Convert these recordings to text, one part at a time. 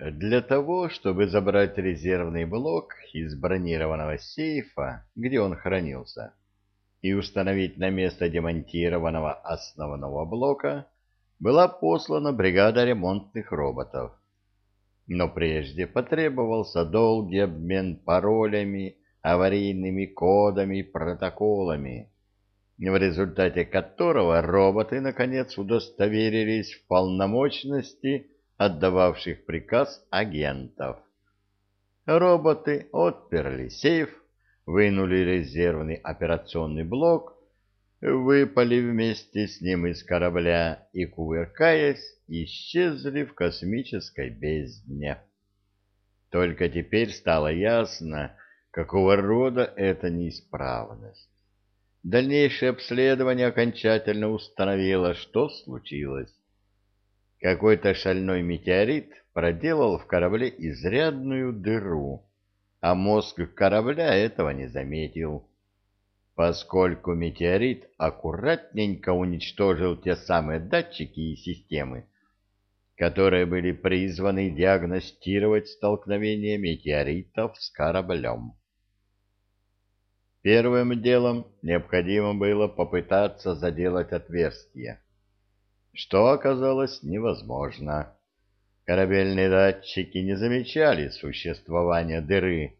Для того, чтобы забрать резервный блок из бронированного сейфа, где он хранился, и установить на место демонтированного основного блока, была послана бригада ремонтных роботов. Но прежде потребовался долгий обмен паролями, аварийными кодами, протоколами, в результате которого роботы наконец удостоверились в полномочности отдававших приказ агентов. Роботы отперли сейф, вынули резервный операционный блок, выпали вместе с ним из корабля и, кувыркаясь, исчезли в космической бездне. Только теперь стало ясно, какого рода эта неисправность. Дальнейшее обследование окончательно установило, что случилось. Какой-то шальной метеорит проделал в корабле изрядную дыру, а мозг корабля этого не заметил, поскольку метеорит аккуратненько уничтожил те самые датчики и системы, которые были призваны диагностировать столкновение метеоритов с кораблем. Первым делом необходимо было попытаться заделать отверстие, что оказалось невозможно. Корабельные датчики не замечали существования дыры,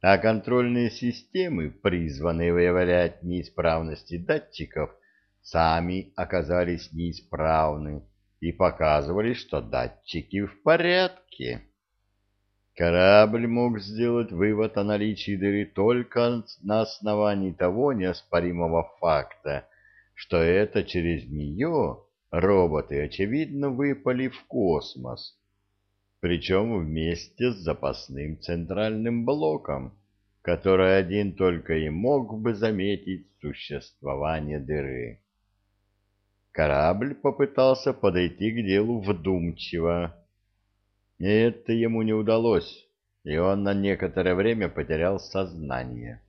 а контрольные системы, призванные выявлять неисправности датчиков, сами оказались неисправны и показывали, что датчики в порядке. Корабль мог сделать вывод о наличии дыры только на основании того неоспоримого факта, что это через нее роботы, очевидно, выпали в космос, причем вместе с запасным центральным блоком, который один только и мог бы заметить существование дыры. Корабль попытался подойти к делу вдумчиво. Это ему не удалось, и он на некоторое время потерял сознание.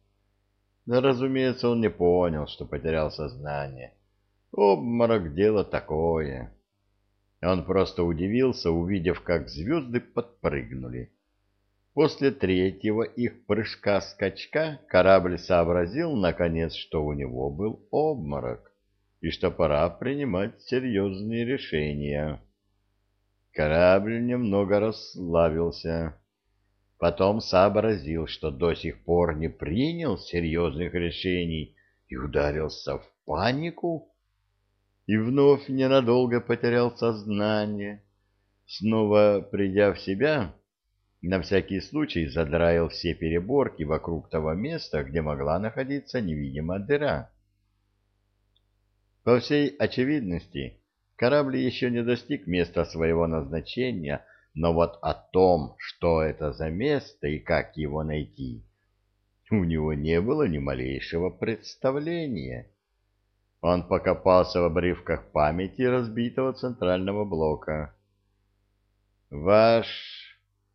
Но, разумеется, он не понял, что потерял сознание. Обморок — дело такое. Он просто удивился, увидев, как звезды подпрыгнули. После третьего их прыжка-скачка корабль сообразил, наконец, что у него был обморок и что пора принимать серьезные решения. Корабль немного расслабился. Потом сообразил, что до сих пор не принял серьезных решений и ударился в панику и вновь ненадолго потерял сознание. Снова придя в себя, на всякий случай задраил все переборки вокруг того места, где могла находиться невидимая дыра. По всей очевидности, корабль еще не достиг места своего назначения, но вот о том, что это за место и как его найти, у него не было ни малейшего представления. Он покопался в обрывках памяти разбитого центрального блока. «Ваш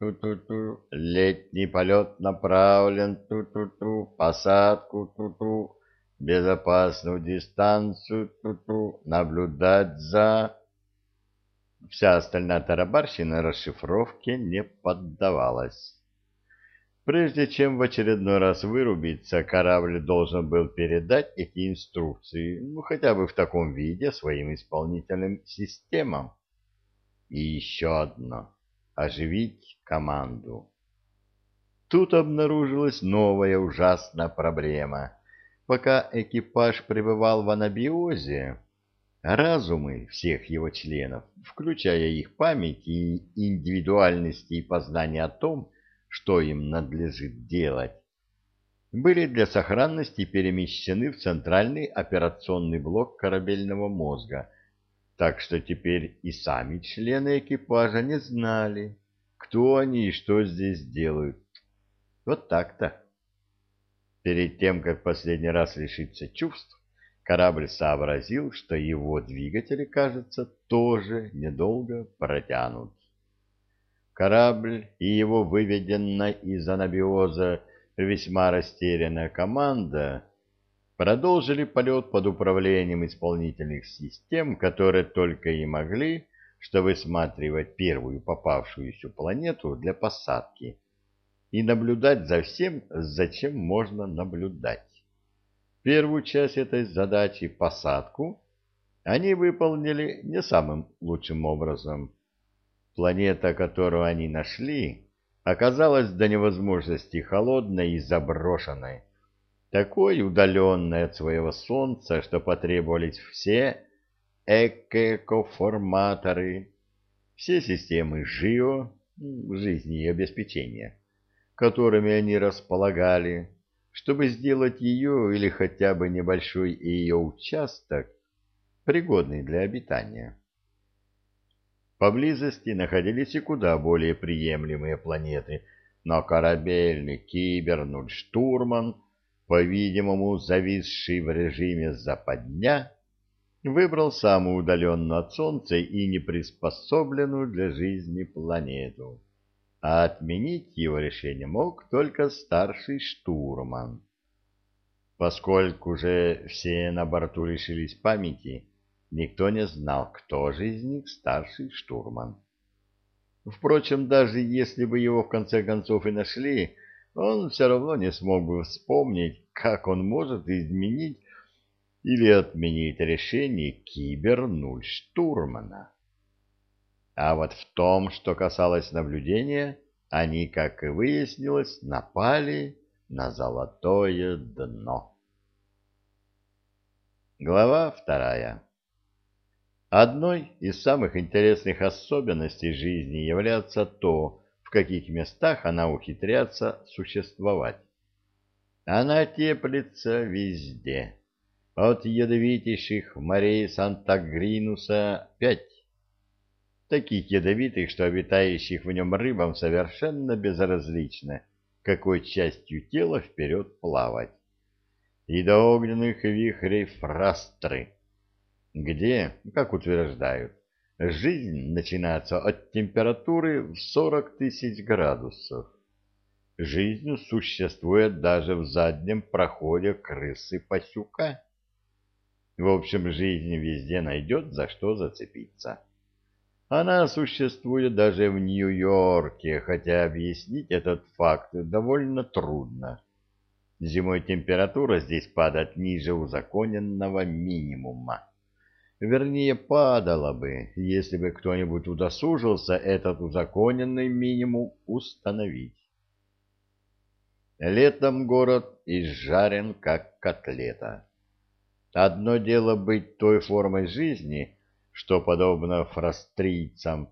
ту-ту-ту, летний полет направлен ту-ту-ту, посадку ту-ту, безопасную дистанцию ту-ту, наблюдать за...» Вся остальная тарабарщина расшифровке не поддавалась. Прежде чем в очередной раз вырубиться, корабль должен был передать эти инструкции, ну, хотя бы в таком виде, своим исполнительным системам. И еще одно — оживить команду. Тут обнаружилась новая ужасная проблема. Пока экипаж пребывал в анабиозе, разумы всех его членов, включая их память и индивидуальности и познание о том, что им надлежит делать, были для сохранности перемещены в центральный операционный блок корабельного мозга, так что теперь и сами члены экипажа не знали, кто они и что здесь делают. Вот так-то. Перед тем, как последний раз лишиться чувств, корабль сообразил, что его двигатели, кажется, тоже недолго протянут. Корабль и его выведенная из анабиоза весьма растерянная команда продолжили полет под управлением исполнительных систем, которые только и могли что высматривать первую попавшуюся планету для посадки и наблюдать за всем, зачем можно наблюдать. Первую часть этой задачи, посадку, они выполнили не самым лучшим образом. Планета, которую они нашли, оказалась до невозможности холодной и заброшенной, такой удаленной от своего Солнца, что потребовались все экокоформаторы, все системы ЖИО, жизни и обеспечения, которыми они располагали, чтобы сделать ее или хотя бы небольшой ее участок пригодный для обитания. Поблизости находились и куда более приемлемые планеты, но корабельный кибернуль-штурман, по-видимому, зависший в режиме западня, выбрал самую удаленную от Солнца и неприспособленную для жизни планету, а отменить его решение мог только старший штурман. Поскольку же все на борту лишились памяти, никто не знал, кто же из них старший штурман. Впрочем, даже если бы его в конце концов и нашли, он все равно не смог бы вспомнить, как он может изменить или отменить решение Кибер-0 штурмана. А вот в том, что касалось наблюдения, они, как и выяснилось, напали на золотое дно. Глава вторая. Одной из самых интересных особенностей жизни является то, в каких местах она ухитряется существовать. Она теплится везде от ядовитейших морей Санта-Гринуса пять. Таких ядовитых, что обитающих в нем рыбам совершенно безразлично, какой частью тела вперед плавать. И до огненных вихрей фрастры, где, как утверждают, жизнь начинается от температуры в 40 тысяч градусов. Жизнь существует даже в заднем проходе крысы-пасюка. В общем, жизнь везде найдет, за что зацепиться. Она существует даже в Нью-Йорке, хотя объяснить этот факт довольно трудно. Зимой температура здесь падает ниже узаконенного минимума. Вернее, падала бы, если бы кто-нибудь удосужился этот узаконенный минимум установить. Летом город изжарен, как котлета. Одно дело быть той формой жизни, что, подобно фрастрийцам,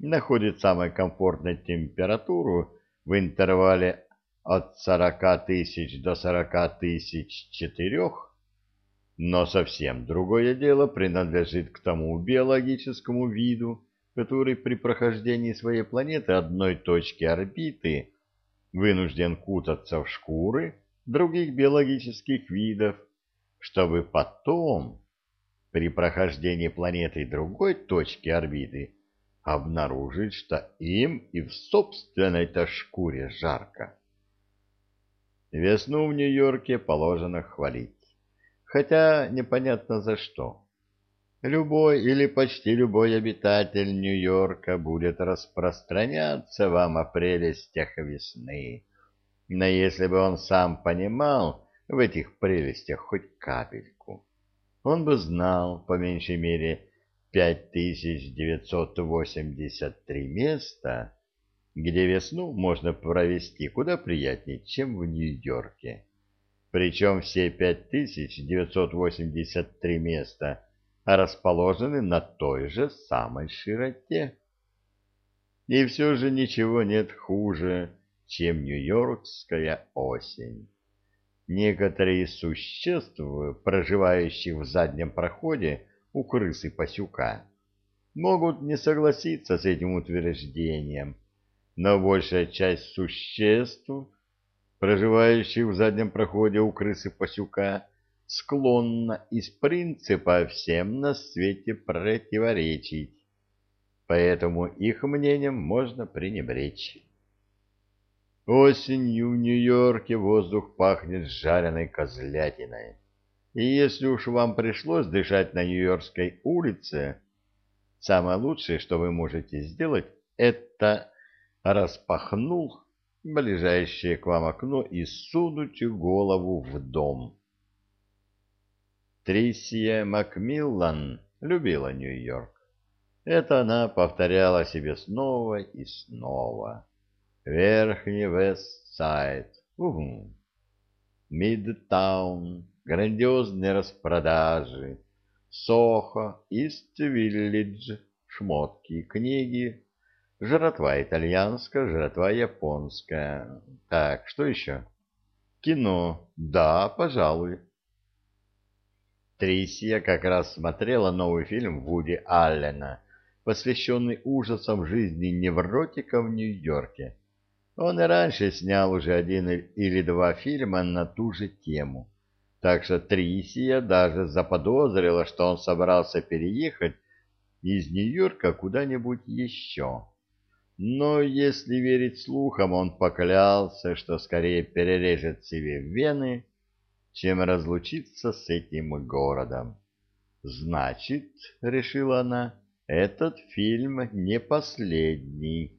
находит самую комфортную температуру в интервале от 40 тысяч до 40 тысяч четырех, но совсем другое дело принадлежит к тому биологическому виду, который при прохождении своей планеты одной точки орбиты вынужден кутаться в шкуры других биологических видов, чтобы потом, при прохождении планеты другой точки орбиты, обнаружить, что им и в собственной-то шкуре жарко. Весну в Нью-Йорке положено хвалить, хотя непонятно за что. Любой или почти любой обитатель Нью-Йорка будет распространяться вам о прелестях весны, но если бы он сам понимал, в этих прелестях хоть капельку. Он бы знал, по меньшей мере, 5983 места, где весну можно провести куда приятнее, чем в Нью-Йорке. Причем все 5983 места расположены на той же самой широте. И все же ничего нет хуже, чем нью-йоркская осень. Некоторые из существ, проживающих в заднем проходе у крысы пасюка, могут не согласиться с этим утверждением, но большая часть существ, проживающих в заднем проходе у крысы пасюка, склонна из принципа всем на свете противоречить, поэтому их мнением можно пренебречь. Осенью в Нью-Йорке воздух пахнет жареной козлятиной. И если уж вам пришлось дышать на Нью-Йоркской улице, самое лучшее, что вы можете сделать, это распахнул ближайшее к вам окно и сунуть голову в дом. Трисия Макмиллан любила Нью-Йорк. Это она повторяла себе снова и снова. Верхний Вест-Сайд, угу. Мидтаун, грандиозные распродажи, Сохо, Ист-Виллидж, шмотки, книги, жратва итальянская, жратва японская. Так, что еще? Кино, да, пожалуй. Трисия как раз смотрела новый фильм Вуди Аллена, посвященный ужасам жизни невротика в Нью-Йорке. Он и раньше снял уже один или два фильма на ту же тему. Так что Трисия даже заподозрила, что он собрался переехать из Нью-Йорка куда-нибудь еще. Но если верить слухам, он поклялся, что скорее перережет себе вены, чем разлучиться с этим городом. Значит, решила она, этот фильм не последний.